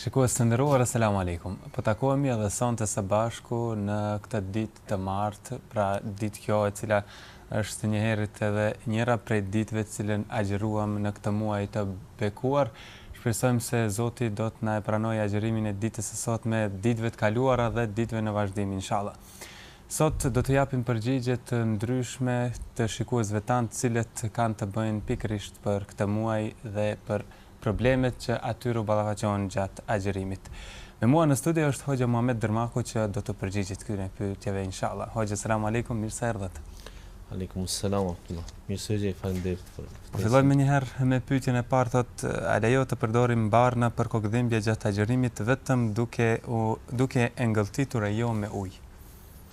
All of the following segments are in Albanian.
Shikues të nderuar Eselamu Alejkum Po takohemi edhe sonte së bashku në këtë ditë të martë, pra ditë kjo e cila është njëherit edhe njëra prej ditëve të cilën agjëruam në këtë muaj të bekuar. Shpresojmë se Zoti do të na e pranojë agjërimin e ditës së sotme, ditëve të kaluara dhe ditëve në vazhdim inshallah. Sot do të japim përgjigje të ndryshme të shikuesve tanë të cilat kanë të bëjnë pikërisht për këtë muaj dhe për problemet që atyre u ballafaqohen gjatë agjërimit. Me mua në studio është Hoxha Muhamet Dërmaku që do t'u përgjigjet këtyre pyetjeve inshallah. Hoxhë selam alejkum, mirë se erdhët. Alejkum selam wa rahmetullah. Mirë se ju gjej, faleminderit për ftesën. Po fillojmë menjëherë me pyetjen e parë, thotë a lejohet të përdorim barna për kokëdhimbje gjatë agjërimit vetëm duke u duke e ngëlltitur e jo me ujë?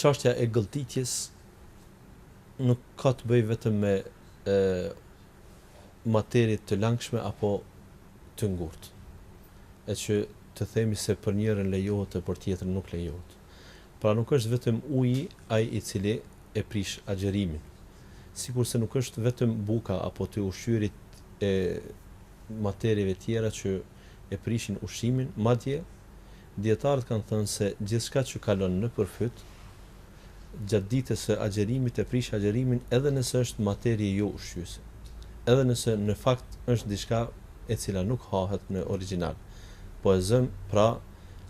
Çështja e gëlltitjes nuk ka të bëjë vetëm me e, materie të langshme apo të ngurtë. E që të themi se për njërën lejohet e për tjetrën nuk lejohet. Pra nuk është vetëm uji ai i cili e prish agjerimin. Sikurse nuk është vetëm buka apo të ushqyerit e materieve tjera që e prishin ushqimin, madje Dijetarët kanë thënë se gjithçka që kalon nëpër fyt gjatë ditës së agjërimit e prish agjërimin edhe nëse është materie jo ushqyese, edhe nëse në fakt është diçka e cila nuk hahet në origjinal, po e zëmë, pra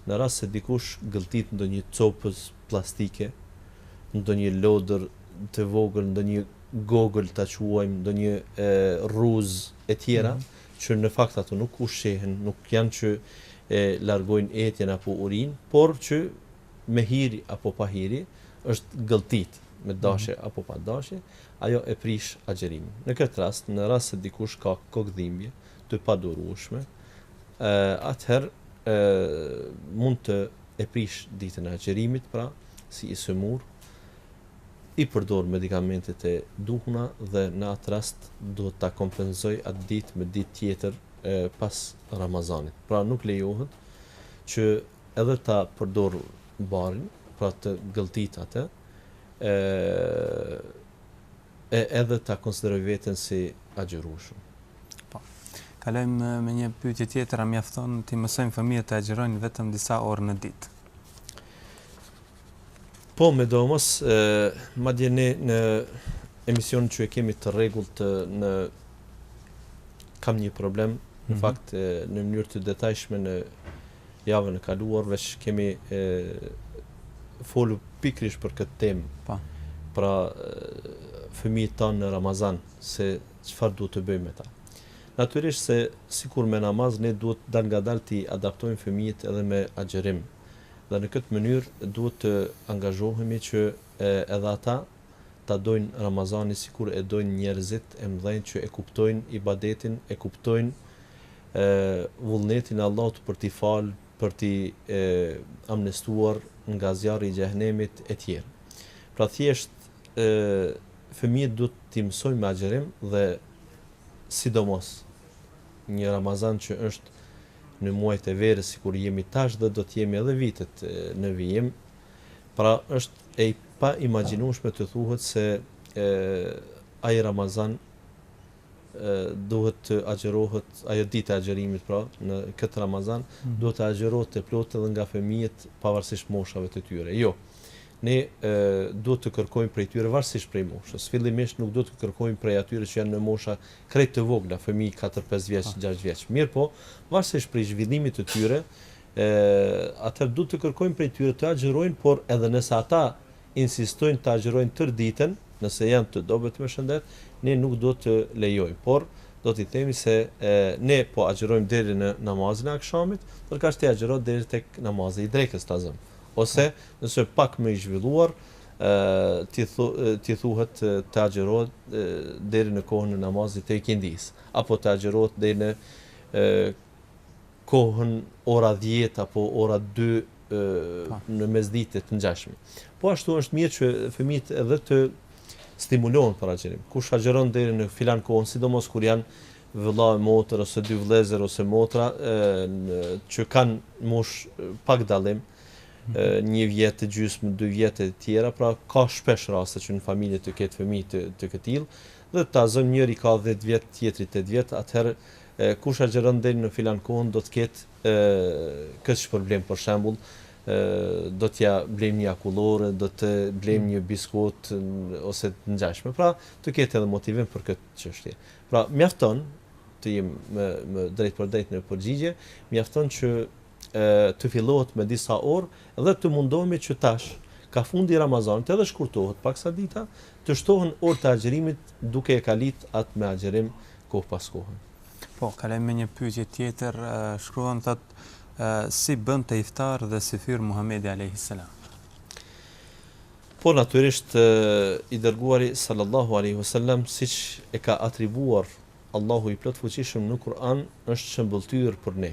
në rast se dikush gëlltit ndonjë copëz plastike, ndonjë lodër të vogël, ndonjë gogël ta quajmë, ndonjë rruzë e tjera, që në fakt ato nuk ushqehen, nuk janë që e largojnë etjen apo urinë, por që me hiri apo pa hiri, është gëlltitë, me dashje apo pa dashje, ajo e prish agjerimin. Në këtë rast, në rast se dikush ka kokëdhimbje të padurueshme, atëherë mund të e prish ditën e agjerimit, pra si i sëmurë, i përdor medikamentet e duhuna dhe në atë rast duhet ta kompenzojë atë ditë me ditë tjetër e pas Ramazanit. Pra nuk lejohet që edhe ta përdor barin, pra të gëlltitë atë, e e edhe ta konsiderojë veten si agjërueshëm. Po. Kalojmë me një pyetje tjetër, a mjafton t'i mësojmë fëmijët të agjërojnë vetëm disa orë në ditë? Po medoemos, madje ne në emisionin që e kemi të rregullt në kam një problem, në mhm. fakt në mënyrë të detajshme në javën e kaluar veç kemi e, folu pikërisht për këtë temë. Pa. Pra fëmijët tanë në Ramazan se çfarë duhet të bëjmë me ta. Natyrisht se sikur me namaz ne duhet dalëngadalë t'i adaptojmë fëmijët edhe me agjërim. Dhe në këtë mënyrë duhet të angazhohemi që edhe ata ta dojnë Ramazanin sikur e dojnë njerëzit e mëdhenj që e kuptojnë ibadetin, e kuptojnë vullnetin e Allahut për t'i falë, për t'i amnestuar nga zjarri i Xhehenemit etj. Pra thjesht fëmijët duhet t'i mësojmë me agjërim dhe sidomos një Ramazan që është në muajt e verës sikur jemi tash dhe do të jemi edhe vitet në vijim, pra është e paimagjinueshme të thuhet se ai Ramazan duhet të agjërohet, ajo dita e agjërimit pra, në këtë Ramazan, mhm. duhet të agjërohet e plotë edhe nga fëmijët pavarësisht moshave të tyre. Jo. Ne duhet të kërkojmë prej tyre varësisht prej moshës. Fillimisht nuk duhet të kërkojmë prej atyre që janë në mosha krejt të vogla, fëmijë katër pesë vjeç, gjashtë vjeç. Mirëpo, varësisht prej zhvillimit të tyre, atëherë duhet të kërkojmë prej tyre të agjërojnë, por edhe nëse ata insistojnë të agjërojnë tërë ditën, nëse janë të dobët me shëndet, ne nuk duhet të lejojmë, por do t'i themi se ne po agjërojmë deri në namazin e akşamit, ndërkaq ti agjëro deri tek namazi i drekës, ta zëmë. Ose, nëse pak më i zhvilluar, t'i thuhet të agjërojë deri në kohën e namazit të ikindisë, apo të agjërojë deri në kohën ora dhjetë apo ora dy po. në mesditë e të ngjashme. Po ashtu është mirë që fëmijët edhe të stimulohen për agjërim. Kush agjëron deri në filan kohën, sidomos kur janë vëlla e motër ose dy vëllezër ose motra që kanë moshë pak dallim, një vjet e gjysmë, dy vjet e tjera, pra ka shpesh raste që në familje të ketë fëmijë të të këtillë dhe ta zëmë njëri ka dhjetë vjet, tjetri tetë vjet, atëherë kush agjëron deri në filan kohën do të ketë këtë shpërblim, për shembull do t'ia blejmë një akullore, do të blejmë një biskotë ose të ngjashme. Pra, të ketë edhe motivim për këtë çështje. Pra, mjafton të jem më drejtpërdrejt në përgjigje, mjafton që të fillohet me disa orë dhe të mundohemi që tash, kah fundi i Ramazanit, edhe shkurtohet pak sa dita, të shtohen orët e agjërimit duke e kalit atë me agjërim kohë pas kohe. Po, kalojmë me një pyetje tjetër, shkruan thotë, si bënte iftar dhe syfyr Muhamedi alejhi selam? Po natyrisht i dërguari sallallahu alejhi ve sellem siç e ka atribuar Allahu i plotfuqishëm në Kur'an është shëmbëlltyrë për ne.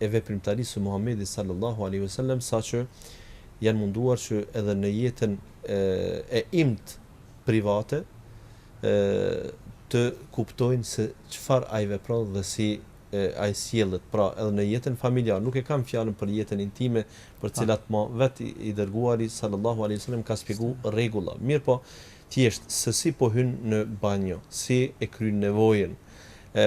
e veprimtarisë së Muhammedit sal-llahu alejhi ve sellem sa që janë munduar që edhe në jetën e imët private të kuptojnë se çfarë ai vepron dhe si ai sjellet pra edhe në jetën familjare nuk e kam fjalën për jetën intime për të cilat ma vetë i dërguari sallallahu alaihi wasallam ka shpjegu rregulla mirëpo thjesht se si po hyn në banjo si e kryen nevojën E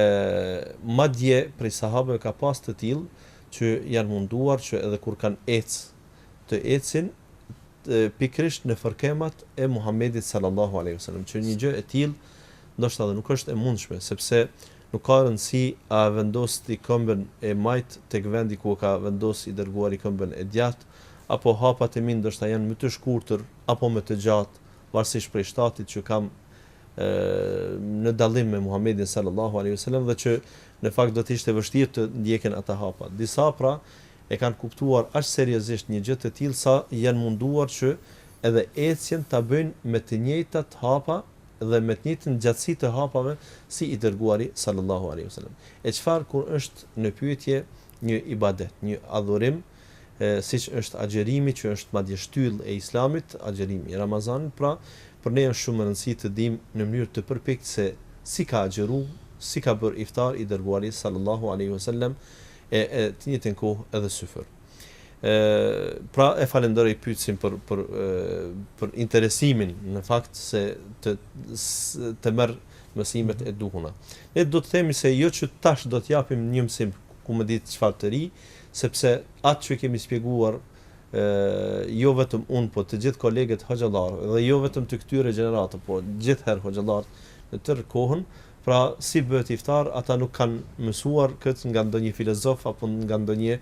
madje prej sahabeve ka pas të tillë që janë munduar që edhe kur kanë ecë të ecin pikërisht në fërkemat e Muhamedit sallallahu alejhi ve selem, që një gjë e tillë ndoshta edhe nuk është e mundshme, sepse nuk ka rëndësi a vendos ti këmbën e majtë tek vendi ku ka vendos i Dërguari këmbën e djathtë, apo hapat e mi ndoshta janë më të shkurtër apo më të gjatë, varësisht prej shtatit që kam në dallim me Muhammedin sallallahu alejhi ve selem dhe që në fakt do të ishte vështirë të ndjeken ata hapa. Disa pra e kanë kuptuar aq seriozisht një gjë të tillë sa janë munduar që edhe ecjen ta bëjnë me të njëjtat hapa dhe me të njëjtën gjatësi të hapave si i Dërguari sallallahu alejhi ve selem. E çfarë kur është në pyetje një ibadet, një adhurim, e siç është agjërimi që është madje shtyllë e Islamit, agjërimi i Ramazanit, pra për ne është shumë me rëndësi të dimë në mënyrë të përpiktë se si ka agjëru, si ka bërë iftar i Dërguari sallallahu alejhi ve sellem e në të njëjtën kohë edhe syfyr. E pra e falënderoj pyetësin për për e për interesimin në fakt që t'i merr mësimet e duhura. Ne do të themi se jo që tash do të japim një mësim ku me ditë çfarë të ri, Sepse atë që kemi spjeguar jo vetëm unë po të gjithë kolegët hoxhallarë dhe jo vetëm të kësaj gjenerate po gjithherë hoxhallarët në tërë kohën pra si bëhet iftar ata nuk kanë mësuar këtë nga ndonjë filozof apo nga ndonjë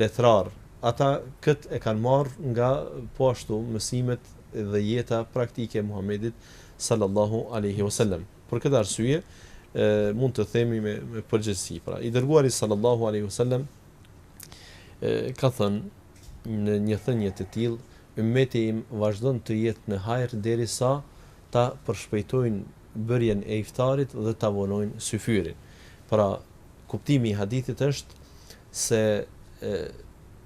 letrar ata këtë e kanë marrë nga po ashtu mësimet dhe jeta praktike e Muhamedit sallallahu alaihi wasallam. Për këtë arsye, mund të themi me me përgjegjësi, pra i dërguari sallallahu alaihi wasallam ka thënë në një thënie të tillë, ummeti im vazhdon të jetë në hajër derisa ta përshpejtojnë bërjen e iftarit dhe ta vonojnë syfyrin. Pra, kuptimi i hadithit është se e,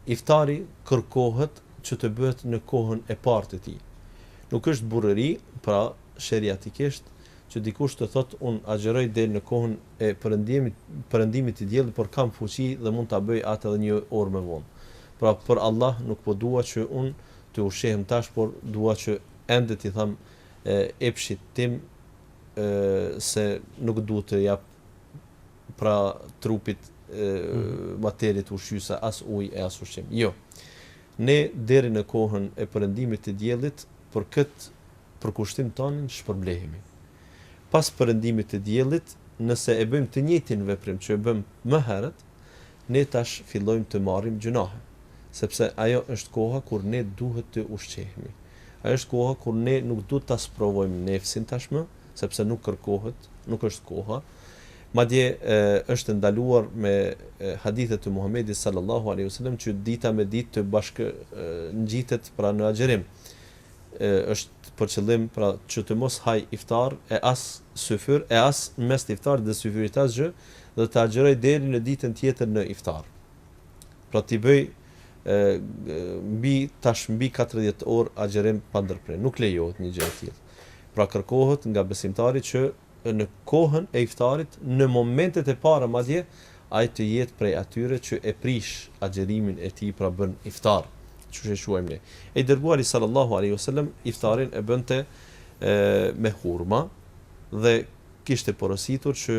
iftari kërkohet që të bëhet në kohën e parë të tij. Nuk është burrëri, pra sheriatikisht, që dikush të thotë unë agjëroj deri në kohën e perëndimit perëndimit të diellit por kam fuqi dhe mund ta bëj atë edhe një orë më vonë. Pra për Allah nuk po dua që unë të ushqehem tash por dua që ende t'i them epshit tim se nuk duhet të jap pra trupit e mhm. materiet ushqyese as ujë e as ushqim. Jo. Ne deri në kohën e perëndimit të diellit për këtë përkushtim tonin shpërblehemi. Pas perëndimit të diellit, nëse e bëjmë të njëjtin veprim që e bëmë më herët, ne tash fillojmë të marrim gjynahe, sepse ajo është koha kur ne duhet të ushqehemi. Ajo është koha kur ne nuk duhet ta sprovojmë nefsin tashmë, sepse nuk kërkohet, nuk është koha, madje është ndaluar me hadithe të Muhamedit sallallahu alejhi wasallam që dita me ditë të bashkëngjitet pra në agjërim. Është për qëllim pra që të mos hajë iftar e as syfyr e as në mes të iftarit dhe syfyrit asgjë dhe të agjërojë deri në ditën tjetër në iftar. Pra t'i bëjë mbi tash mbi 40 orë agjërim pa ndërprerë. Nuk lejohet një gjë e tillë. Pra kërkohet nga besimtari që në kohën e iftarit, në momentet e para madje, ai të jetë prej atyre që e prish agjërimin e tij, pra bën iftar, qysh e quajmë ne. E i Dërguari sallallahu alejhi ve selem iftarin e bënte me hurma dhe kishte porositur që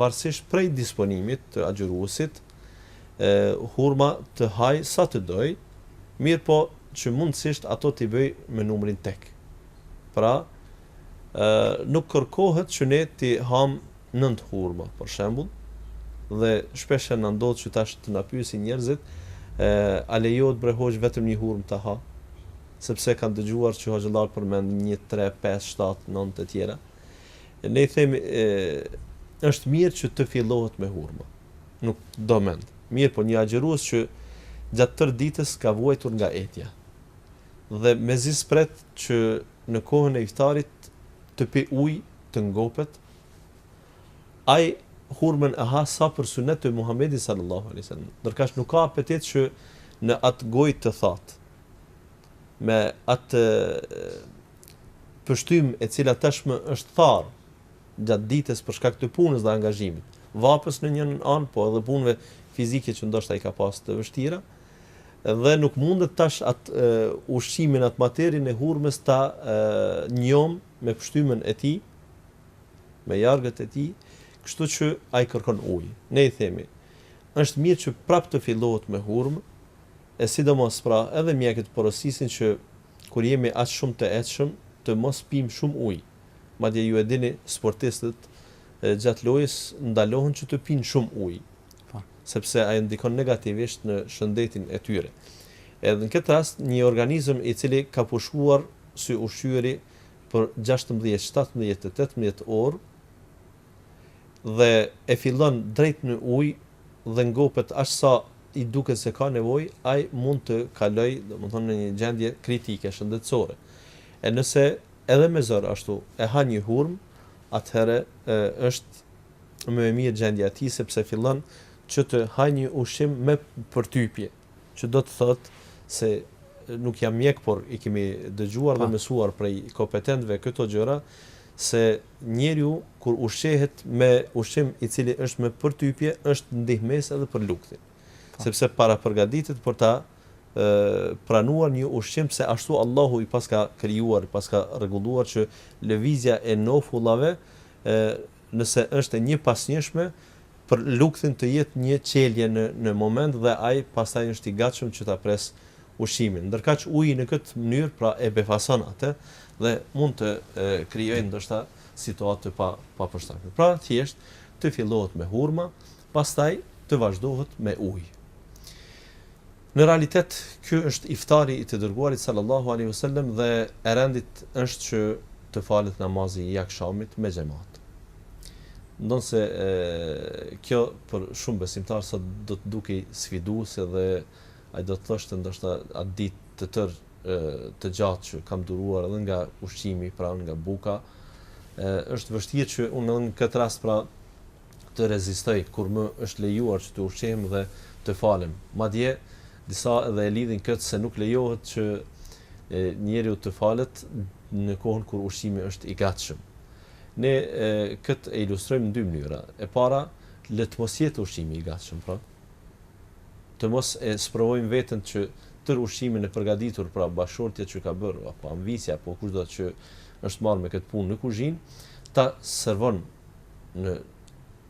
varësisht prej disponimit të agjëruesit, e, hurma të hajë sa të dojë, mirëpo që mundësisht ato t'i bëjë me numrin tek. Pra, e, nuk kërkohet që ne t'i hamë nëntë hurma, për shembull, dhe shpeshherë na ndodh që tash të na pyesin njerëzit, e, a lejohet bre hoxhë vetëm një hurmë ta ha? Sepse kanë dëgjuar që hoxha përmend një, tre, pesë, shtatë, nëntë etj. Ne i themi, e, është mirë që të fillohet me hurma. nuk do mend. Mirëpo një agjërues që gjatë tërë ditës ka vuajtur nga etja dhe mezi s'pret që në kohën e iftarit të pi ujë, të ngopet, ai hurmën e ha sa për sunet të Muhamedit sallallahu alejhi ve sellem, ndërkaq nuk ka apetit që në atë gojë të thatë, me atë pështymë e cila tashmë është tharë, gjatë ditës për shkak të punës dhe angazhimit vapës në njën anë po edhe punëve fizike që ndoshta i ka pas të vështira dhe nuk mundet tash atë ushqimin atë materien e hurmës ta njom me pështymën e tij me jargët e tij kështu që ai kërkon ujë ne i themi është mirë që prap të fillohet me hurmë e sidomos pra edhe mjekët porosisin që kur jemi aq shumë të etshëm të mos pimë shumë ujë. Madje ju e dini, sportistët gjatë lojës ndalohen që të pinë shumë ujë, sepse ajo ndikon negativisht në shëndetin e tyre. Edhe në këtë rast, një organizëm i cili ka pushuar së ushqyeri për gjashtëmbëdhjetë, shtatëmbëdhjetë e tetëmbëdhjetë orë dhe e fillon drejt në ujë dhe ngopet aq sa i duket se ka nevojë, ai mund të kalojë, domethënë në një gjendje kritike shëndetësore. E nëse Edhe me zor ashtu e ha një hurmë atëherë është më e mirë gjendja e tij sepse fillon që të hajë një ushqim me përtypje që do të thotë se nuk jam mjek por i kemi dëgjuar dhe mësuar prej kopetentëve këto gjëra se njeriu kur ushqehet me ushqim i cili është me përtypje është ndihmesë edhe për lukthin. sepse parapërgatitet për ta pranuar një ushqim se ashtu Allahu i paska krijuar i paska rregulluar që lëvizja e nofullave nëse është e njëpasnjëshme për lukthin të jetë një çelje në në moment dhe ai pastaj është i gatshëm që ta pres ushqimin ndërkaq uji në këtë mënyrë pra e befason atë dhe mund të krijojë ndoshta situatë të pa papërshtatshme pra thjesht të fillohet me hurma Pastaj të vazhdohet me ujë. Në realitet ky është iftari i të Dërguarit sallallahu alejhi ve sellem dhe e rendit është që të falet namazi i akshamit me xhemat. Ndonëse kjo për shumë besimtarë sot do të dukej sfiduese dhe ai do të thoshte ndoshta atë ditë të tërë të gjatë që kam duruar edhe nga ushqimi, pra nga buka, është vështirë që unë në këtë rast pra të rezistoj kur më është lejuar që të ushqehem dhe të falem. Madje, disa edhe e lidhin këtë se nuk lejohet që njeriu të falet në kohën kur ushqimi është i gatshëm. Ne këtë e ilustrojmë në dy mënyra. E para, le të mos jetë ushqimi i gatshëm, pra, të mos e sprovojmë veten që tërë ushqimin e përgatitur, pra bashkëshortja që ka bërë apo amvisja apo kushdo që është marrë me këtë punë në kuzhinë, ta servojë në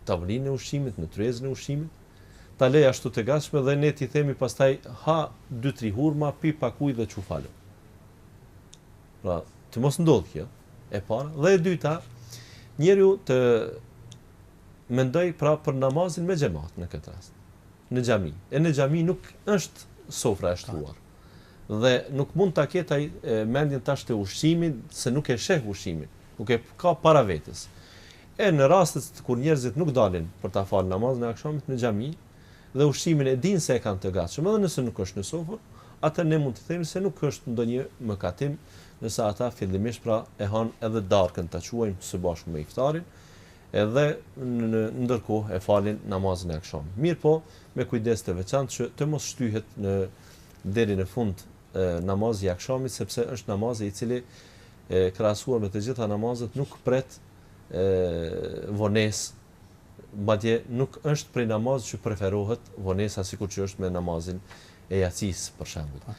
tavolinë e ushqimit, në tryezën e ushqimit, ta lërë ashtu të gatshme dhe ne t'i themi pastaj ha dy tri hurma, pi pak ujë dhe çu falu. Pra, të mos ndodhë kjo, e para, dhe e dyta, njeriu të mendojë pra për namazin me xhemat në këtë rast. në xhami e në xhami nuk është sofra e shtruar dhe nuk mund ta ketë ai mendjen tash te ushqimi se nuk e sheh ushqimin nuk e ka para vetes e në rastet kur njerëzit nuk dalin për ta falë namazin e akshamit në xhami dhe ushqimin e dinë se e kanë të gatshëm edhe nëse nuk është në sofër atëherë ne mund të themi se nuk është ndonjë mëkatim nëse ata fillimisht pra e hanë edhe darkën ta quajmë së bashku me iftarin Edhe ndërkohë e falin namazin e akshamit. Mirëpo, me kujdes të veçantë që të mos shtyhet deri në fund namazi i akshamit, sepse është namazi i cili krahasuar me të gjitha namazet nuk pret vonesë, madje nuk është prej namazeve që preferohet vonesa sikur që është me namazin e jacisë për shembull.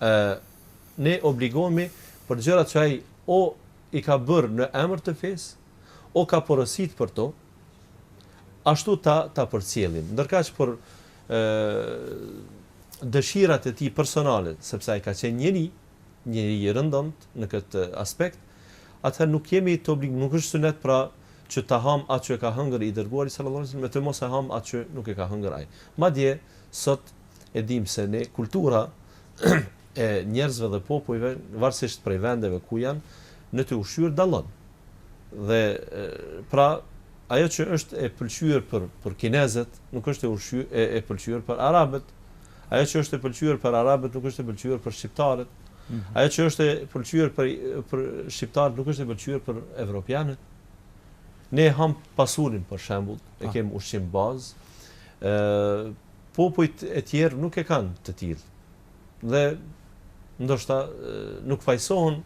e, ne obligohemi për gjërat që ai o i ka bërë në emër të fesë, o ka porosit për to, ashtu ta, ta përcjellim. Ndërkaq për e, dëshirat e tij personale, sepse ai ka qenë njeri, njeri i rëndomtë në këtë aspekt, atëherë nuk jemi të obligum, nuk është sunet pra që ta ham atë që e ka hëngër i dërguari sallallahu alaihi wasallam, të mos e ham atë që nuk e ka hëngër ai. Madje sot e dimë se edhe kultura e njerëzve dhe popujve, varësisht prej vendeve ku janë, në të ushqyer dallon. Dhe pra ajo që është e pëlqyer për për kinezët, nuk është e ushqyer e, e pëlqyer për arabët. Ajo që është e pëlqyer për arabët nuk është e pëlqyer për shqiptarët. Mm -hmm. Ajo që është e pëlqyer për për shqiptarët nuk është e pëlqyer për evropianët. Ne ham pasulin për shembull, e ah. kem ushqim bazë. ë Popujt e tjerë nuk e kanë të tillë dhe ndoshta nuk fajësohen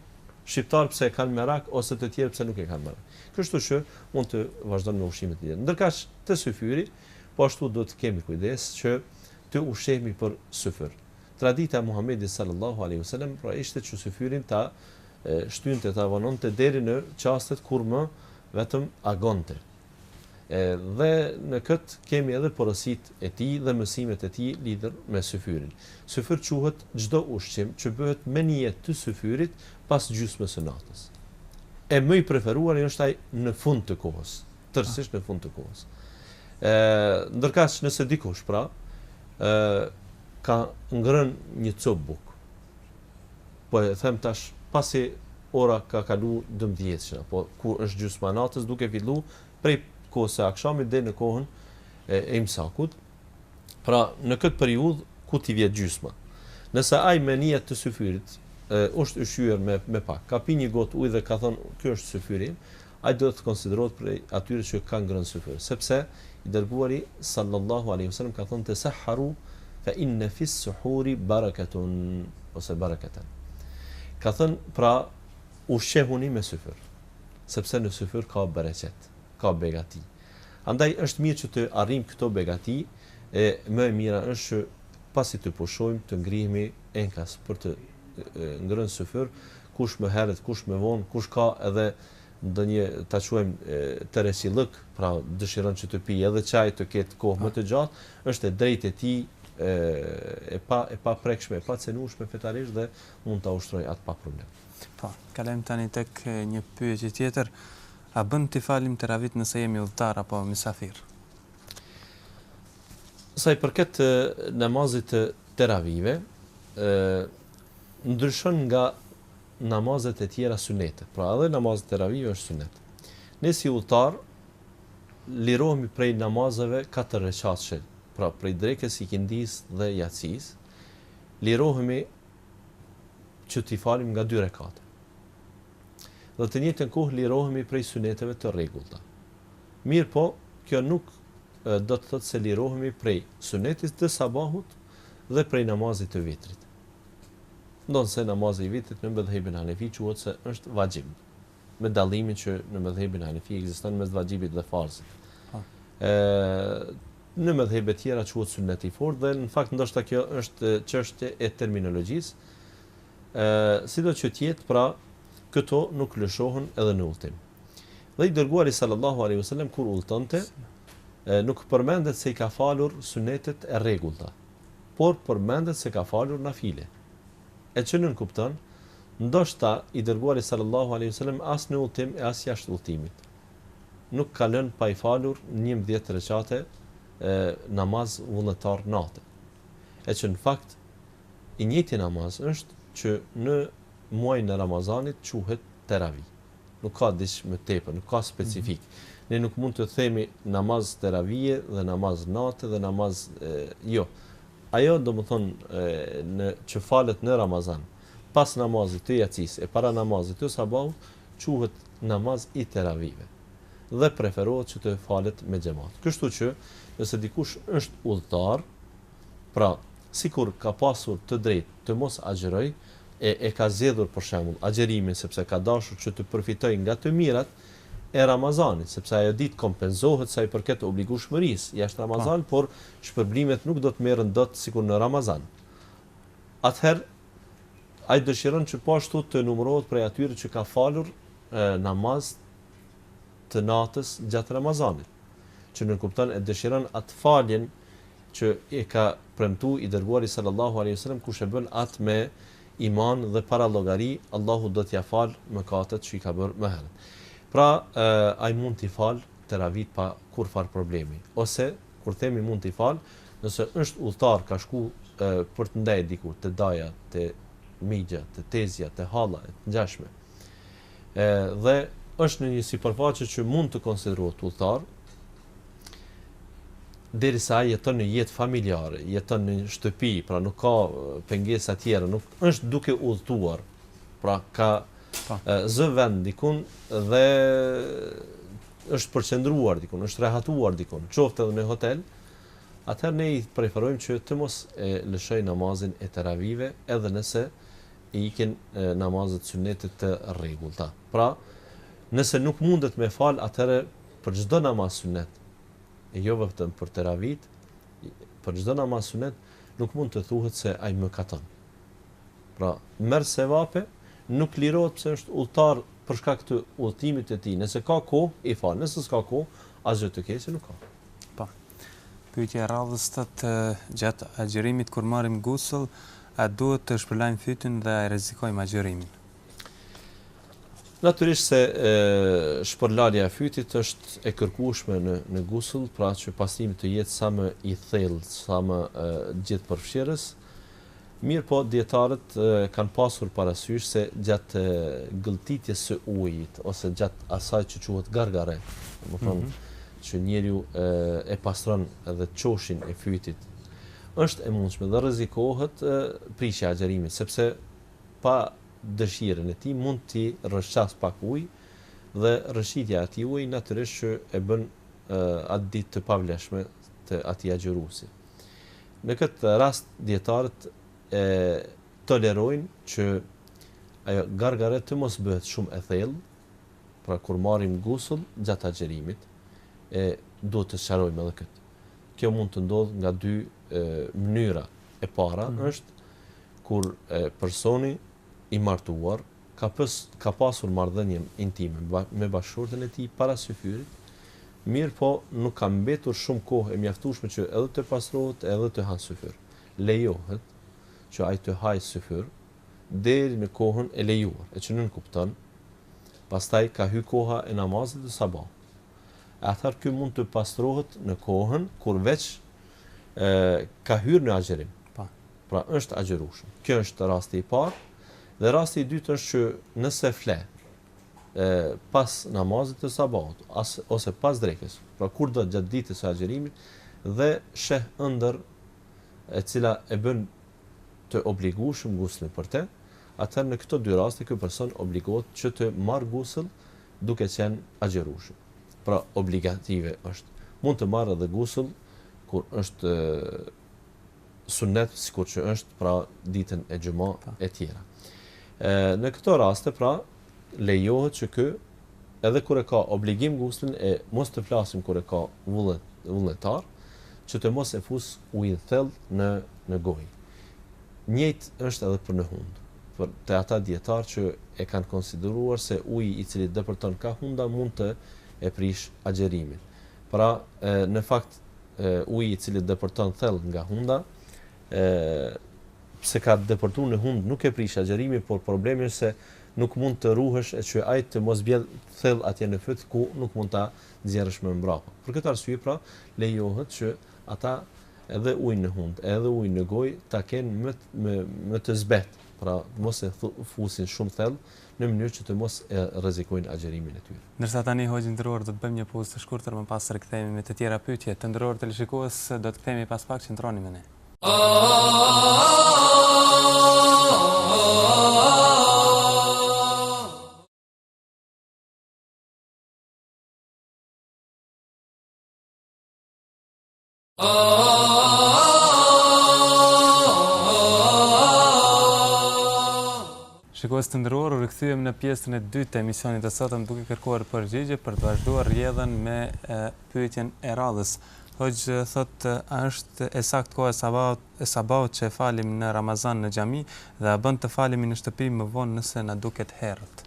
shqiptarët pse e kanë merak ose të tjerët pse nuk e kanë merak. Kështu që mund të vazhdojmë me ushqimet e tjera. Ndërkaq te syfyri, po ashtu duhet të kemi kujdes që të ushqehemi për syfyr. Tradita e Muhamedit sallallahu alaihi wasallam pra ishte që syfyrin ta shtynte ta vononte deri në çastet kur më vetëm agonte. E, dhe në këtë kemi edhe porositë e tij dhe mësimet e tij lidhur me syfyrin. Syfyr quhet çdo ushqim që bëhet me nijet të syfyrit pas gjysmës së natës. E më i preferuari është ai në fund të kohës, tërësisht në fund të kohës. E, ndërkaq nëse dikush pra, e, ka ngrënë një copë bukë, po e them tash pasi Ora ka kalu dymbëdhjetësha, po kur është gjysma e natës duke fillu prej kohës së akshamit deri në kohën e imsakut, pra në këtë periudhë ku t'i vjet gjysma. Nëse ai me nijet të syfyrit ësht ushqyer me pak, ka pi një gotë ujë dhe ka thënë ky është syfyri im, Ai do të konsiderohet prej atyre që kanë ngrënë syfyr, sepse i Dërguari sallallahu alejhi ve selem ka thënë tesahharu fa inne fis suhuri barakatun ose barakatan. Ka thënë pra ushqehuni me syfyr, sepse në syfyr ka bereqet, ka begati. Andaj është mirë që të arrijmë këto begati e më e mira është që pasi të pushojmë të ngrihemi enkas për të ngrënë syfyr, kush më herët, kush më vonë, kush ka edhe ndonjë, ta quajmë, teresillëk, pra dëshiron që të pijë edhe çaj, të ketë kohë më të gjatë, është e drejtë e tij, e pa e paprekshme, e pacenueshme fetarisht dhe mund ta ushtrojë atë pa problem. Po, kalojmë tani tek një pyetje tjetër, A bën t'i falim teravit nëse jemi udhëtar apo mysafir? Sa i përket namazit të teravive, ndryshon nga namazet e tjera sunete, pra edhe namazi i teravive është sunet. Ne si udhëtar lirohemi prej namazeve katër rekatëshe, pra prej drekës, ikindisë dhe jacisë, lirohemi që t'i falim nga dy rekate. Dhe në të njëjtën kohë lirohemi prej suneteve të rregullta. Mirëpo, kjo nuk do të thotë se lirohemi prej Sunetit të Sabahut dhe prej namazit të Vitrit. Ndonëse namazi i Vitrit në Medhhebin Hanefi quhet se është vaxhib, me dallimin që në Medhhebin Hanefi ekziston mes vaxhibit dhe farzit. Po. Ë në Medhhebe tjera quhet Sunnet i fortë dhe në fakt ndoshta kjo është çështje e terminologjisë. Ë sido që të jetë, pra këto nuk lëshohen edhe në udhëtim. Dhe i Dërguari sallallahu alejhi ve sellem kur udhëtonte, nuk përmendet se i ka falur sunetet e rregullta, por përmendet se ka falur nafile. E që nënkupton, ndoshta i Dërguari sallallahu alejhi ve sellem as në udhëtim e as jashtë udhëtimit nuk ka lënë pa i falur njëmbëdhjetë rekate namaz vullnetar nate. E që në fakt i njëjti namaz është që në muajin e Ramazanit quhet teravi. Nuk ka diç më tepër, nuk ka specifik. Mm -hmm. Ne nuk mund të themi namaz teravije dhe namaz nate dhe namaz e, jo. Ajo domethënë në, që falet në Ramazan, pas namazit të jacisë e para namazit të sabahut, quhet namaz i teravive. Dhe preferohet që të falet me xhemat. Kështu që, nëse dikush është udhëtar, Pra, sikur ka pasur të drejtë të mos agjërojë, e e ka zgjedhur për shembull agjërimin sepse ka dashur që të përfitojë nga të mirat e Ramazanit, sepse ajo ditë kompenzohet sa i përket obligueshmërisë jashtë Ramazanit, por shpërblimet nuk do të merren dot sikur në Ramazan. Atëherë, ai dëshiron që po ashtu të numërohet prej atyre që ka falur namaz të natës gjatë Ramazanit, që nënkupton e dëshiron atë faljen që e ka premtu i dërguari sallallahu alejhi ve sellem kush e bën atë me iman dhe parallogari Allahu do t'ia falë mëkatet që i ka bërë më herët pra ai mund t'i falë teravitë pa kurfar problemi ose kur themi mund t'i falë nëse është udhëtar ka shku e, për të ndejt diku te daja te mixha te tezja te halla e të ngjashme e, dhe është në një sipërfaqe që mund të konsiderohet udhëtar derisa ai jeton një jetë familjare, jeton në një shtëpi, pra nuk ka pengesa tjera, nuk është duke udhëtuar, pra ka po. zë vend dikun dhe është përqendruar dikun, është rehatuar dikun, qoftë edhe në hotel, atëherë ne i preferojmë që të mos e lëshojë namazin e teravive edhe nëse i ikin namazet e sunetit të regullta. Pra, nëse nuk mundet me fal, atëherë Për çdo namaz sunnet, e jo vetëm për teravitë, për çdo namaz sunnet nuk mund të thuhet se ai mëkaton. Pra, merr sevape, nuk lirohet pse është udhëtar për shkak të udhëtimit të tij. Nëse ka kohë, i fal. Nëse s'ka kohë, asgjë të keqe nuk ka. Po. Pyetja e radhës thotë gjatë agjërimit kur marrim gusl, a duhet të shpërlajmë fytin dhe a e rrezikojmë agjërimin? Natyrisht se shpërlarja e fytit është e kërkueshme në gusull, pra që pastrimi të jetë sa më i thellë, sa më gjithëpërfshirës. Mirëpo dijetarët kanë pasur parasysh se gjatë gëlltitjes së ujit ose gjatë asaj që quhet gargare, domethënë që njeriu e pastron edhe qoshin e fytit, është e mundshme dhe rrezikohet prishja e agjërimit, sepse pa dëshirën e tij mund t'i rrëshqasë pak ujë dhe rrëshqitja e atij uji natyrisht që e bën atë ditë të pavlefshme të atij agjëruesi. Në këtë rast dijetarët e tolerojnë që ajo gargare të mos bëhet shumë e thellë, pra kur marrim gusull gjatë agjërimit, e duhet të sqarojmë edhe këtë. Kjo mund të ndodhë nga dy mënyra. E para është Kur personi i martuar ka pasur marrëdhënie intime me bashkëshorten e tij para syfyrit, mirëpo nuk ka mbetur shumë kohë e mjaftueshme që edhe të pastrohet e edhe të hanë syfyr, lejohet që ai të hajë syfyr deri në kohën e lejuar, e që nënkupton pastaj ka hy koha e namazit të sabahut. E atëherë ky mund të pastrohet në kohën kur veç ka hyrë në agjërim. Pra është agjërushëm. Ky është rasti i parë dhe rasti i dytë është që nëse fle e pas namazit të sabahut ose pas drekës, pra kurdo gjatë ditës së agjërimit dhe sheh ëndërr e cila e bën të obligueshëm guslin për të, atëherë në këto dy raste ky person obligohet që të marrë gusël duke qenë agjërushëm. Pra obligative është. Mund të marrë edhe gusël kur është sunnet sikur që është pra ditën e xuma etj. Në këto raste pra lejohet që ky edhe kur e ka obligim guslin e mos të flasim kur e ka vullnet vullnetar që të mos e fus ujin thellë në në gojë. Njëjtë është edhe për në hundë. Për ata dijetar që e kanë konsideruar se uji i cili depërton kah hunda mund të e prish agjërimin. Pra në fakt uji i cili depërton thellë nga hunda, pse ka depërtuar në hundë nuk e prish agjërimin, por problemi është se nuk mund të ruhesh e që ai të mos rrjedh thellë atje në fyt ku nuk mund ta nxjerrësh më mbrapa. Për këtë arsye pra lejohet që ata edhe ujin në hundë, edhe ujin në gojë ta kenë më më të zbehtë, pra mos e fusin shumë thellë, në mënyrë që të mos e rrezikojnë agjërimin e tyre. Ndërsa tani Hoxhë i nderuar do të bëjmë një pauzë të shkurtër më pas rikthehemi me të tjera pyetje. Të nderuar teleshikues do të kthehemi pas pak qëndroni me ne. Shikues të nderuar, u rikthyem në pjesën e dytë të emisionit të sotëm duke kërkuar përgjigje për të vazhduar rrjedhën me pyetjen e radhës. Hoxhë thotë a është e saktë koha e sabahut e sabahut që falim në Ramazan në xhami dhe a bën të falemi në shtëpi më vonë nëse na duket herët.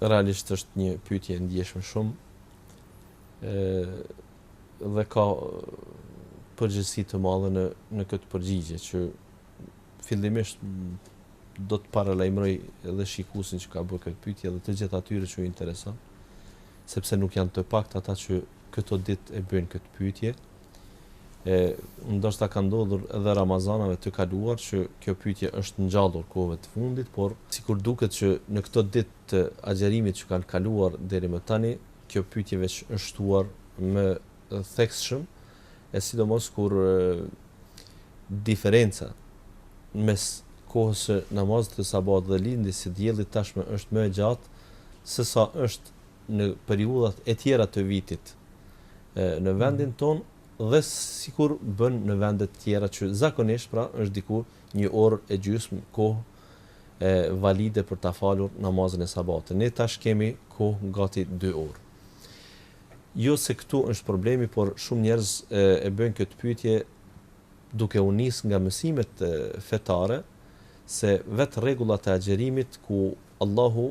realisht është një pyetje e ndjeshme shumë ë dhe ka përgjegjësi të madhe në në këtë përgjigje që fillimisht do të paralajmëroj edhe shikuesin që ka bërë këtë pyetje dhe të gjithë atyre që u intereson, sepse nuk janë të paktë ata që këto ditë e bëjnë këtë pyetje. E ndoshta ka ndodhur edhe Ramazanave të kaluar që kjo pyetje është ngjallur kohëve të fundit, por sikur duket që në këto ditë të agjërimit që kanë kaluar deri më tani, kjo pyetje veç është shtuar më theksshëm, e sidomos kur diferenca mes kohës së namazit të sabahut dhe lindjes së diellit tashmë është më e gjatë se sa është në periudhat e tjera të vitit në vendin tonë dhe sikur bën në vende të tjera që zakonisht pra është diku një orë e gjysmë kohë e valide për ta falur namazin e sabahut. Ne tash kemi kohë gati 2 orë. Jo se këtu është problemi, por shumë njerëz e, e bëjnë këtë pyetje duke u nis nga mësimet fetare se vetë rregullat e agjërimit ku Allahu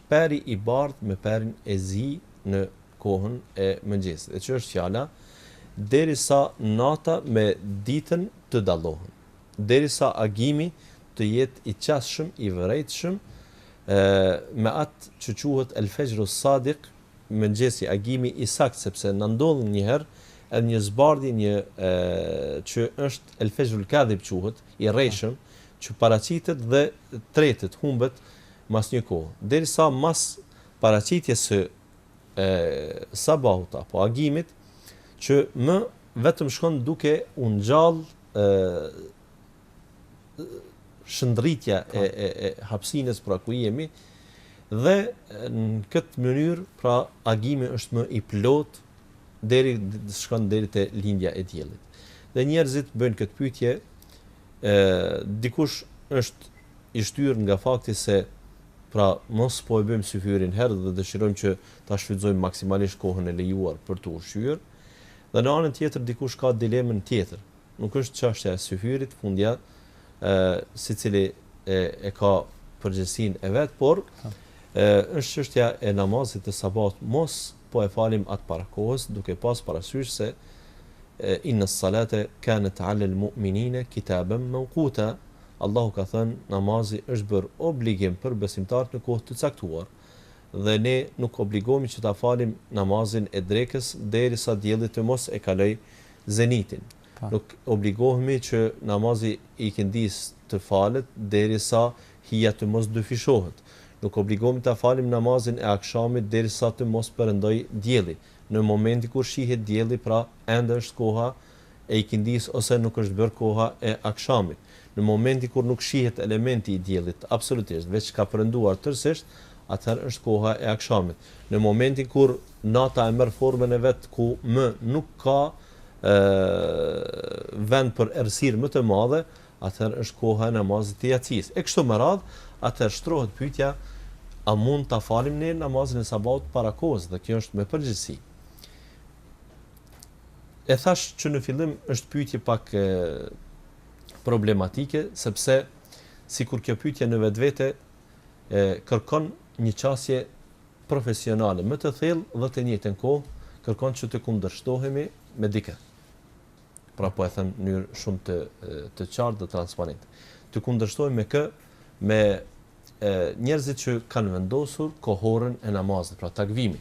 Peri i bardhë me perin e zi në kohën e mëngjesit. E që është fjala, deri sa nata me ditën të dallohen. Deri sa agimi të jetë i qasshëm, i vërejtshëm, e, me atë që quhet El-Fexhru Sadik, mëngjesi, agimi i saktë, sepse na ndodh njëherë edhe një zbardhje, një, e, që është El-Fexhrul Kadhib quhet, i rrejshëm, që paraqitet dhe tretet, humbet, Mas një kohë, deri sa mas paraqitjes së e sabahut apo agimit, që më vetëm shkon duke u ngjall e shndritja e e e hapësinës pra ku jemi dhe në këtë mënyrë pra agimi është më i plot deri shkon deri te lindja e diellit. Dhe njerëzit bëjnë këtë pyetje, ë dikush është i shtyrë nga fakti se pra mos po e bëjmë syfyrin herët dhe dëshirojmë që ta shfrytëzojmë maksimalisht kohën e lejuar për të ushqyer dhe në anën tjetër dikush ka dilemën tjetër nuk është çështja e syfyrit fundja e secili e e ka përgjegjësinë e vet por po. e është çështja e namazit të sabahut mos po e falim atë para kohës duke pas parasysh se inna salate kanat ala al mu'minina kitaban mawquta Allahu ka thënë, Namazi është bërë obligim për besimtarët në kohë të caktuar, dhe ne nuk obligohemi që ta falim namazin e drekës derisa dielli të mos e kalojë zenitin. Po. Nuk obligohemi që namazi i ikindisë të falet derisa hija të mos dyfishohet. Nuk obligohemi ta falim namazin e akshamit derisa të mos perëndojë dielli. Në momentin kur shihet dielli, pra ende është koha e e ikindisë ose nuk është bërë koha e akshamit, në momentin kur nuk shihet elementi i diellit absolutisht, veç ka perënduar tërësisht, atëherë është koha e akshamit. Në momentin kur nata e merr formën e vet ku më nuk ka vend për errësirë më të madhe, atëherë është koha e namazit të jacisë. E kështu me radhë, atëherë shtrohet pyetja, a mund ta falim ne namazin e sabahut para kohës dhe kjo është me përgjegjësi. E thashë që në fillim është pyetje pak problematike, sepse sikur kjo pyetje në vetvete kërkon një qasje profesionale më të thellë dhe në të njëjtën kohë kërkon që të kundërshtohemi me dikë. Pra po e them në mënyrë shumë të të qartë dhe transparente. Të kundërshtohemi me kë? Me njerëzit që kanë vendosur kohorën e namazit, pra takvimin.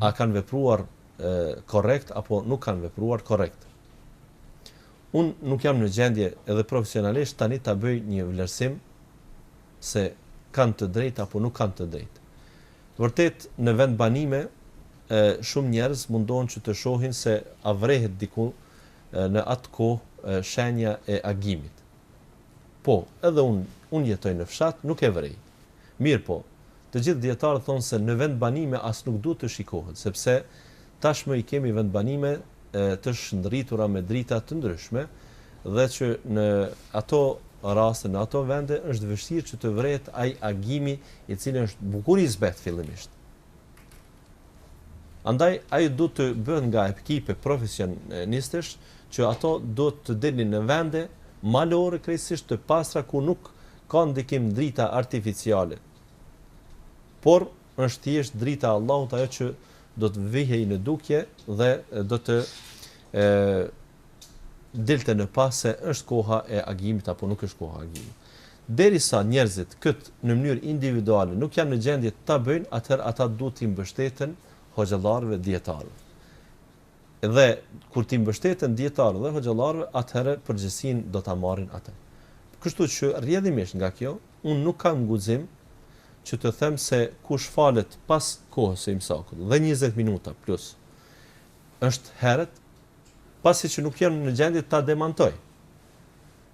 a kanë vepruar korrekt apo nuk kanë vepruar korrekt. Unë nuk jam në gjendje edhe profesionalisht tani ta bëj një vlerësim se kanë të drejtë apo nuk kanë të drejtë. Vërtet në vendbanime shumë njerëz mundohen që të shohin se a vrehet diku në atë kohë shenja e agimit. Po, edhe unë, unë jetoj në fshat, nuk e vrej. Mirëpo, të gjithë dijetarët thonë se në vendbanime as nuk duhet të shikohet, sepse tashmë i kemi vendbanime të shndritura me drita të ndryshme dhe që në ato raste, në ato vende është vështirë që të vrehet ai agimi i cili është bukur i zbehtë fillimisht. Andaj ai duhet të bëhet nga ekipe profesionistësh që ato duhet të dilnin në vende malore krejtësisht të pastra ku nuk ka ndikim drita artificiale, por është thjesht drita e Allahut ajo që do të vihej në dukje dhe do të dilte në pas se është koha e agimit apo nuk është koha e agimit. Derisa njerëzit kët në mënyrë individuale nuk janë në gjendje ta bëjnë, atëherë ata duhet t'i mbështeten hoxhallarëve dijetarëve. Dhe kur t'i mbështeten dijetarëve dhe hoxhallarëve atëherë përgjegjësinë do ta marrin ata. Kështu që rrjedhimisht nga kjo unë nuk kam guxim që të them se kush falet pas kohës së imsakut dhe njëzet minuta plus është herët pasi që nuk jam në gjendje ta demantoj.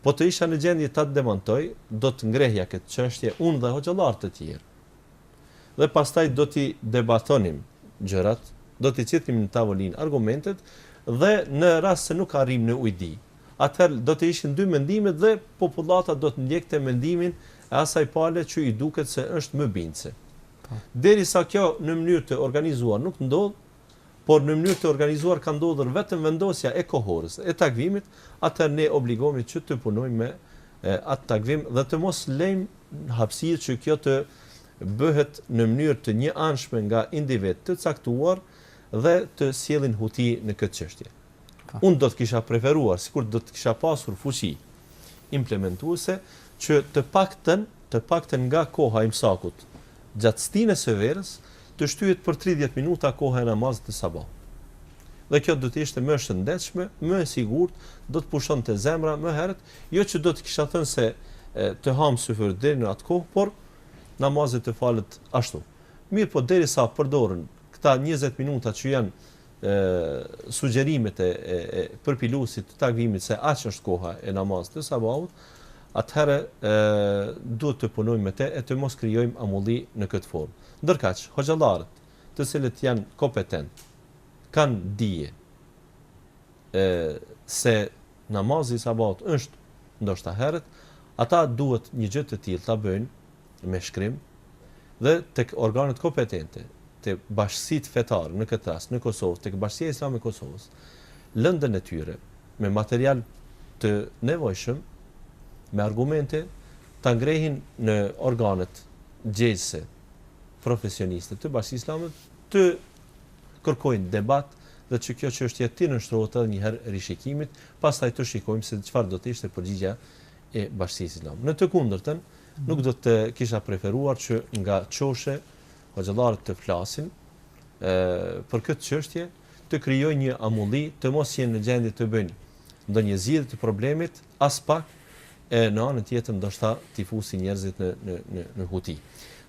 Po të isha në gjendje ta demantoj do të ngrehja këtë çështje unë dhe hoxhallarë të tjerë. Dhe pastaj do t'i debatonim gjërat, do t'i qitnim në tavolinë argumentet dhe në rast se nuk arrijmë në ujdi, atëherë do të ishin dy mendimet dhe popullata do të ndjekte mendimin e asaj pale që i duket se është më bindëse. Po. Derisa kjo në mënyrë të organizuar nuk ndodh, por në mënyrë të organizuar ka ndodhur vetëm vendosja e kohores, e takvimit, atëherë ne obligohemi që të punojmë me atë takvim dhe të mos lejmë hapësirë që kjo të bëhet në mënyrë të njëanshme nga individë të caktuar dhe të sjellin huti në këtë çështje. Po. Unë do të kisha preferuar, sikur do të kisha pasur fuqi implementuese që të paktën, të paktën nga koha e imsakut gjatë stinës së verës të shtyhet për 30 minuta koha e namazit të sabahut. Dhe kjo do të ishte më e shëndetshme, më e sigurt, do të pushonte zemra më herët Jo që do të kisha thënë se të hamë syfyr deri në atë kohë, por namazi të falet ashtu. Mirëpo derisa përdoren këta 20 minuta që janë e, sugjerimet e, e, e përpiluesit të takvimit se aq është koha e namazit të sabahut, atëherë duhet të punojmë me te e të mos krijojmë amulli në këtë formë. Ndërkaq, hoxhallarët të cilët janë kompetentë, kanë dije e, se Namazi i Sabahut është ndoshta herët, ata duhet një gjë të tillë ta bëjnë me shkrim dhe tek organet kompetente, te bashkësitë fetare në këtë rast në Kosovë, tek Bashkësia Islame e Kosovës, lëndën e tyre me material të nevojshëm, me argumente, ta ngrehin në organet gjegjëse profesioniste të Bashkësisë Islame të kërkojnë debat dhe që kjo çështje t'i nënshtrohet edhe një herë rishikimit, pastaj të shikojmë se çfarë do të ishte përgjigja e Bashkësisë Islame. Në të kundërtën, nuk do të kisha preferuar që nga qoshe hoxhallarët të flasin për këtë çështje, të krijojnë një amulli, të mos jenë në gjendje të bëjnë ndonjë zgjidhje të problemit, aspak e në anën tjetër ndoshta t'i fusin njerëzit në në në huti.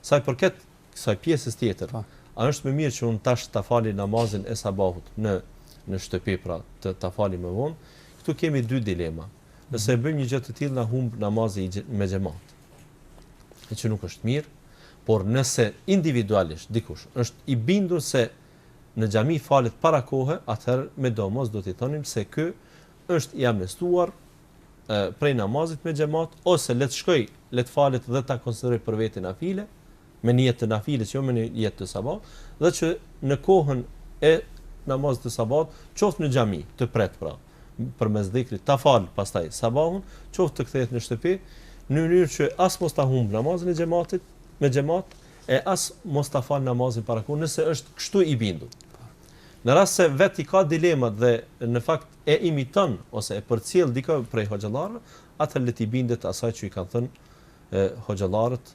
Sa i përket kësaj pjesës tjetër, a është më mirë që unë tash ta fali namazin e sabahut në në shtëpi, pra ta ta fali më vonë? Këtu kemi dy dilema. Nëse e bëjmë një gjë të tillë na humb namazi me xhamat. E që nuk është mirë, por nëse individualisht dikush është i bindur se në xhami falet para kohe, atëherë me domos do t'i thonim se ky është i amnestuar prej namazit me xhamat ose le të shkojë le të falet dhe ta konsiderojë për vete nafile me nijet të nafiles jo me nijet të sabat dhe që në kohën e namazit të sabat qoftë në xhami të pret pra përmes dhikrit ta fal pastaj sabahun qoftë të kthehet në shtëpi në mënyrë që as mos ta humb namazin e xhamatit me xhamat e as mos ta fal namazin para kohë nëse është kështu i bindur në rast se vetë i ka dilema dhe në fakt e imiton ose e përcjell dikë prej hoxhallarëve, atëherë le t'i bindet asaj që i kanë thënë hoxhallarët,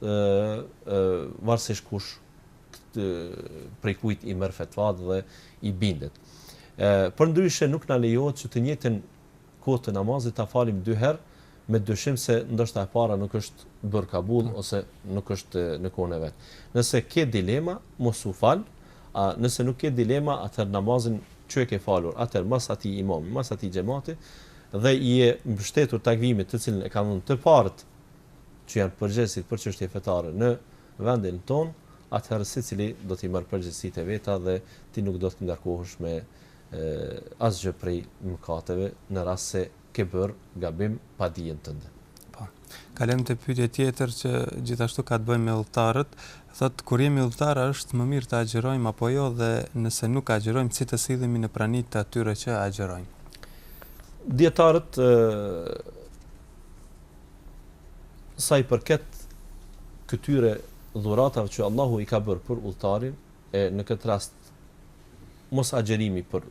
varësisht kush prej kujt i merr fetvatë dhe i bindet. Përndryshe nuk na lejohet që të njëjtën kohë të namazit ta falim dy herë me dyshim se ndoshta e para nuk është bërë kabul ose nuk është në kohën e vet. Nëse ke dilema, mos u fal, A nëse nuk ke dilema atëherë namazin që e ke falur atëherë mas atij imami, mas atij xhamati dhe i je mbështetur takvimit të cilin e kanë dhënë të parët që janë përgjegjësit për çështje fetare në vendin tonë, atëherë secili do t'i marrë përgjegjësitë e veta dhe ti nuk do të ngarkohesh me asgjë prej mëkateve në rast se ke bërë gabim pa dijen tënde. Po. Kalojmë te pyetja tjetër që gjithashtu ka të bëjë me udhëtarët. Thotë, kur jemi udhëtarë a është më mirë të agjërojmë apo jo dhe nëse nuk agjërojmë si të sillemi në prani të atyre që agjërojnë? Dijetarët sa i përket këtyre dhuratave që Allahu i ka bërë për udhëtarin e në këtë rast mos agjërimi për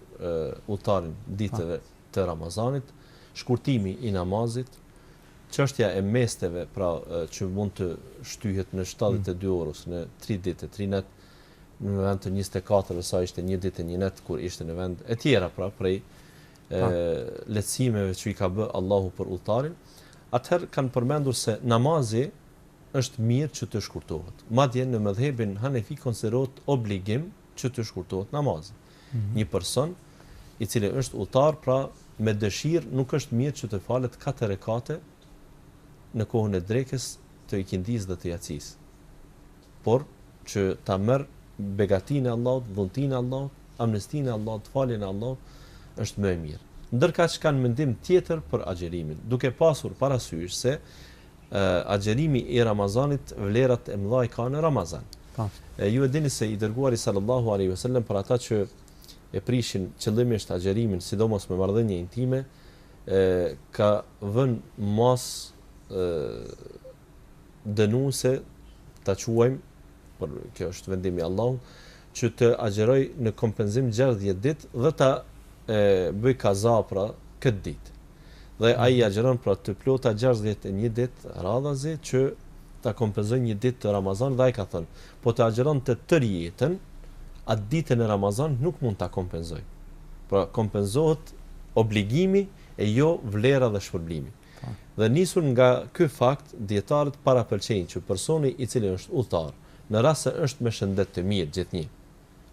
udhëtarin ditëve të Ramazanit, shkurtimi i namazit, çështja e mesteve, pra që mund të shtyhet në shtatëdhjetë e dy orë ose në tri ditë e tri net, në vend të njëzet e katërve sa ishte një ditë e një net kur ishte në vend, e tjera. Pra prej lehtësimeve që i ka bë Allahu për udhëtarin, atëherë kanë përmendur se namazi është mirë që të shkurtohet. Madje në medhhebin hanefi konsiderohet obligim, që të shkurtohet namazi. Një person i cili është udhëtar, pra me dëshirë nuk është mirë që të falet katër rekate në kohën e drekës, të ikindisë dhe të jacisë. Por që ta merr begatinë e Allahut, dhuntinë e Allahut, amnestinë e Allahut, faljen e Allahut është më e mirë. Ndërkaq kanë mendim tjetër për agjerimin, duke pasur parasysh se Agjërimi i Ramazanit vlerat e mëdha i ka në Ramazan. Po. Ju e dini se i Dërguari sallallahu alejhi ve sellem për ata që e prishin qëllimisht agjerimin, sidomos me marrëdhënie intime, ka vënë masë dënuese ta quajmë, por kjo është vendim i Allahut, që të agjërojë në kompenzim 60 ditë dhe ta bëjë kaza pra këtë ditë. dhe ai i agjëron pra të plota gjashtëdhjetë e një ditë radhazi që ta kompenzojë një ditë të Ramazanit dhe ai ka thënë, po të agjëronte tërë jetën, atë ditën e Ramazanit nuk mund ta kompenzojë. Pra kompenzohet obligimi e jo vlera dhe shpërblimi. Po. Dhe nisur nga ky fakt, dijetarët parapëlqejnë që personi i cili është udhëtar, në rast se është me shëndet të mirë gjithnjë,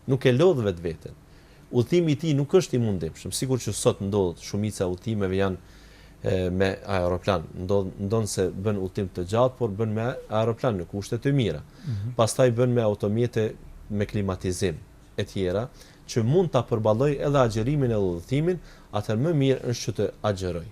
Nuk e lodh vetveten. Udhëtimi i tij nuk është i mundimshëm, sikur që sot ndodh, shumica e udhëtimeve janë me aeroplan. Ndonëse bën udhëtim të gjatë, por bën me aeroplan në kushte të mira. Mhm. Pastaj bën me automjete me klimatizim e tjera, që mund ta përballojë edhe agjerimin edhe udhëtimin, atëherë më mirë është që të agjërojë.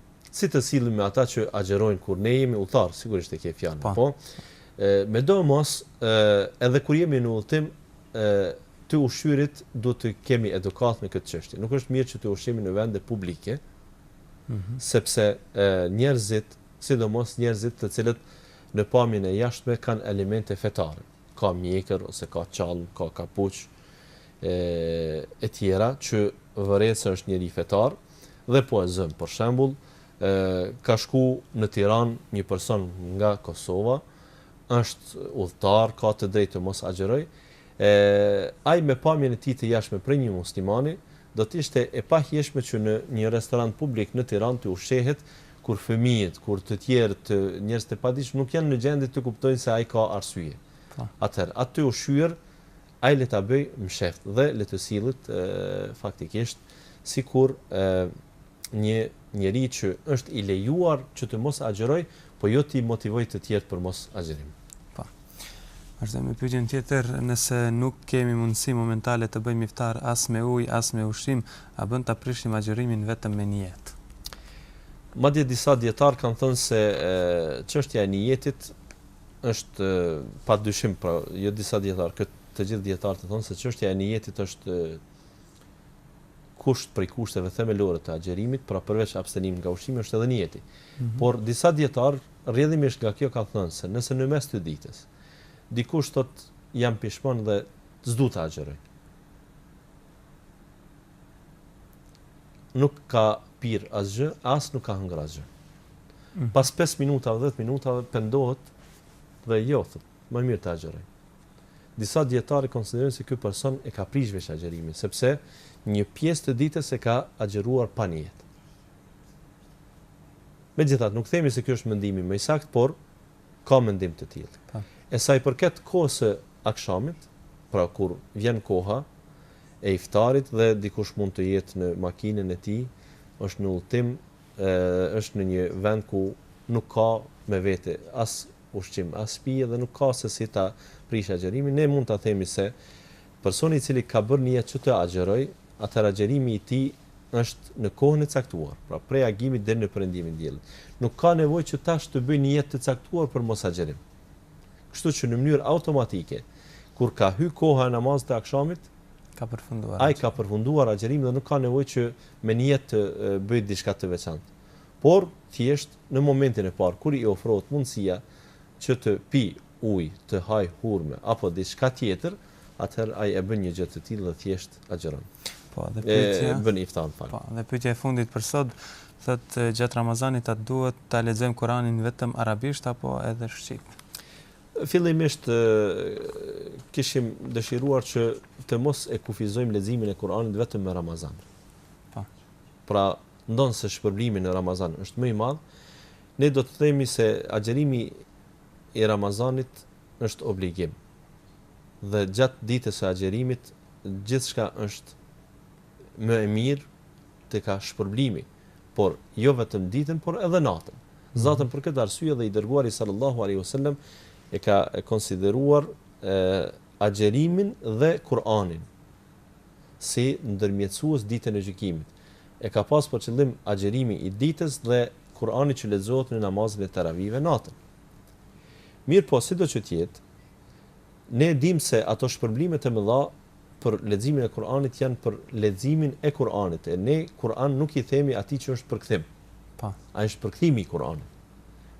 Si të sillim me ata që agjerojnë kur ne jemi udhëtarë, sigurisht e ke fjalën, po. Medomos, edhe kur jemi në udhëtim, të ushqyerit duhet të kemi edukatë me këtë çështje. Nuk është mirë që të ushqemi në vende publike, mhm. sepse njerëzit, sidomos njerëzit të cilët në pamjen e jashtme kanë elemente fetare. ka mjekër ose ka çallmë, ka kapuç e tjera që vërehet se është njeri fetar dhe po e zëmë. Për shembull, ë ka shku në Tiranë një person nga Kosova, është udhëtar, ka të drejtë të mos agjërojë. ë ai me pamjen e tij të jashtme prej një muslimani, do të ishte e pahijshme që në një restorant publik në Tiranë të ushqehet kur fëmijët, kur të tjerë të, njerëz të paditshëm nuk janë në gjendje të kuptojnë se ai ka arsye. Po. Atëherë, atë të ushqyer, ai le ta bëjë msheftë dhe le të sillet faktikisht sikur një njeri që është i lejuar që të mos agjërojë, po jo t'i motivojë të tjerët për mos agjërim. Po. Vazhdojmë me pyetjen tjetër, nëse nuk kemi mundësi momentale të bëjmë iftar as me ujë, as me ushqim, a bën ta prishim agjërimin vetëm me nijet? Madje disa dijetarë kanë thënë se çështja e nijetit është pa dyshim, pra jo disa dijetarë, këtë të gjithë dijetarët e thonë se çështja e nijetit është kusht prej kushteve themelore të agjërimit, pra përveç abstenimit nga ushqimi është edhe nijeti. Mm -hmm. Por disa dijetarë Rrjedhimisht nga kjo kanë thënë se nëse në mes të ditës dikush thotë jam pishman dhe s'du të agjëroj, nuk ka pirë asgjë as nuk ka hëngër asgjë. Mm. Pas 5 minutave, 10 minutave pendohet dhe jo thotë, më mirë të agjëroj. Disa dijetarë konsiderojnë se ky person e ka prishë veç agjërimin, sepse një pjesë të ditës e ka agjëruar pa nijet. Megjithatë, nuk themi se ky është mendimi më i saktë, por ka mendim të tillë. Po. E sa i përket kohës së akshamit, pra kur vjen koha e iftarit dhe dikush mund të jetë në makinën e tij, është në udhëtim, është në një vend ku nuk ka me vete as ushqim, as pije dhe nuk ka se si ta prishë agjërimin, ne mund të themi se personi i cili ka bërë nijet që të agjërojë, atëherë agjërimi i tij është në kohën e caktuar, pra prej agimit deri në perëndimin e diellit. Nuk ka nevojë që tash të bëjë nijet të caktuar për mosagjërim. Kështu që në mënyrë automatike, kur ka hy koha e namazit të akshamit, ka përfunduar. Ai ka përfunduar agjërimin dhe nuk ka nevojë që me nijet të bëjë diçka të veçantë. Por thjesht në momentin e parë kur i ofrohet mundësia që të pi ujë, të hajë hurme apo diçka tjetër, atëherë ai e bën një gjë të tillë dhe thjesht agjëron. Po, dhe pyetja. Bën iftar, më fal. Po, dhe pyetja e fundit për sot, thotë gjatë Ramazanit a duhet ta lexojmë Kur'anin vetëm arabisht apo edhe shqip? Fillimisht kishim dëshiruar që të mos e kufizojmë leximin e Kur'anit vetëm në Ramazan. Po. Pra, ndonëse shpërblimi në Ramazan është më i madh, ne do të themi se agjërimi i Ramazanit është obligim dhe gjatë ditës së agjërimit gjithçka është më e mirë për nga shpërblimi, por jo vetëm ditën por edhe natën. Zatën për këtë arsye dhe i dërguari sallallahu alaihi wasallam e ka konsideruar agjërimin dhe Kur'anin. si ndërmjetësues ditën e gjykimit. E ka pas për qëllim agjërimi i ditës dhe Kur'ani që lexohet në namazin e Teravive natën. Mirëpo, sido që të jetë, ne e dimë se ato shpërblimet e mëdha për leximin e Kur'anit janë për leximin e Kur'anit, e ne Kur'an nuk i themi atij që është përkthim. Po. Ai është përkthimi i Kur'anit.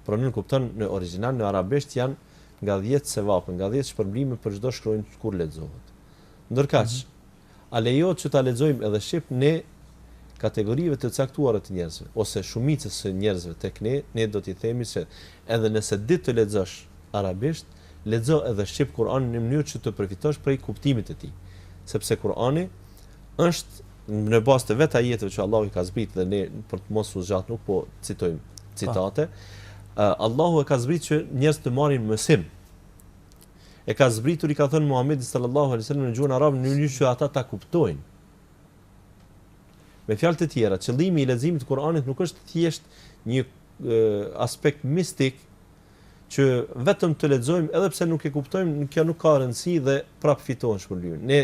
Pra nënkupton në origjinal në arabisht janë nga dhjetë sevape, nga dhjetë shpërblime për çdo shkronjë kur lexohet. Ndërkaq, a lejohet që ta lexojmë edhe shqip ne kategorive të caktuara të njerëzve, ose shumicës së njerëzve tek ne, ne do t'i themi se edhe nëse di të lexosh arabisht, lexo edhe shqip Kur'anin në mënyrë që të përfitosh prej kuptimit të tij, sepse Kur'ani është në bazë të vetë ajeteve që Allahu i ka zbrit dhe ne për të mos u zgjat nuk po citojmë citate, Allahu e ka zbrit që njerëzit të marrin mësim E ka zbritur, i ka thënë Muhamedit sallallahu alaihi wasallam në gjuhën arabe në mënyrë që ata ta kuptojnë. Me fjalë të tjera, qëllimi i leximit të Kuranit nuk është thjesht një aspekt mistik që vetëm të lexojmë edhe pse nuk e kuptojmë, kjo nuk ka rëndësi dhe prap fiton shpërblimin. Ne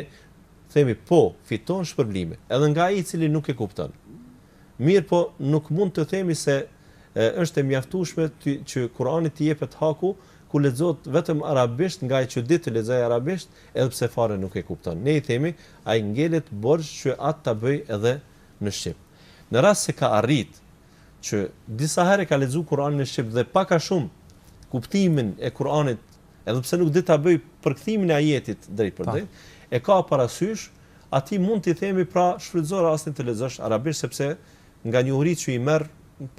themi po, fitohet shpërblimi, edhe nga ai i cili nuk e kupton. Mirëpo nuk mund të themi se është e mjaftueshme që Kur'anit t'i jepet haku kur lexohet vetëm arabisht nga ai që di të lexojë arabisht edhe pse fare nuk e kupton. Ne i themi, ai ngelet borxh që atë ta bëjë edhe në shqip. Në rast se ka arritë që disa herë e ka lexuar Kur'anin në shqip dhe pak a shumë kuptimin e Kur'anit edhe pse nuk di ta bëjë përkthimin e ajetit drejt për drejt, e ka parasysh, atij mund t'i themi pra shfrytëzoje rastin të lexosh arabisht sepse nga njohuritë që i merr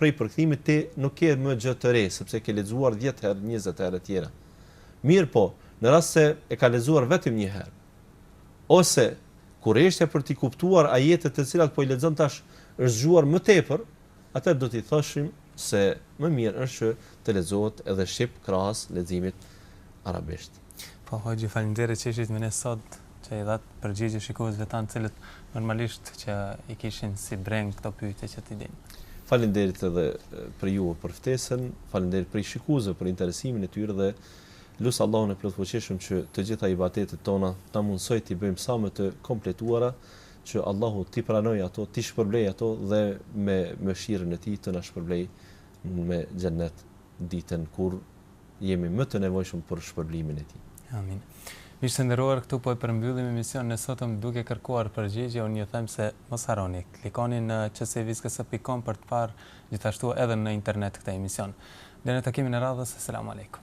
prej përkthimit ti nuk ke më gjë të re sepse e ke lexuar dhjetë herë, njëzet herë etj. Mirëpo, në rast se e ka lexuar vetëm një herë ose kureshtja për t'i kuptuar ajetet të cilat po i lexon tash është zgjuar më tepër, Atëherë do t'i thoshim se më mirë është që të lexohet edhe shqip krahas leximit arabisht. Po hoxhë faleminderit që ishit me ne sot që i dhatë përgjigje shikuesve tanë të cilët normalisht që i kishin si brengë këto pyetje që t'i dinë. Faleminderit edhe prej juve për ftesën, faleminderit prej shikuesve për interesimin e tyre dhe lus Allahun e Plotfuqishëm që të gjitha ibadetet tona të na mundësojë t'i bëjmë sa më të kompletuara Që Allahu t'i pranojë ato, t'i shpërblejë ato dhe me mëshirën e Tij të na shpërblejë me Xhennet ditën kur jemi më të nevojshëm për shpërblimin e Tij. Amin. Miq të nderuar, këtu po e përmbyllim emisionin e sotëm duke kërkuar përgjigje. Unë ju them se mos harroni, klikoni në qsevizkës.com për të parë gjithashtu edhe në internet këtë emision. Deri në takimin e radhës, Esselam Alejkum.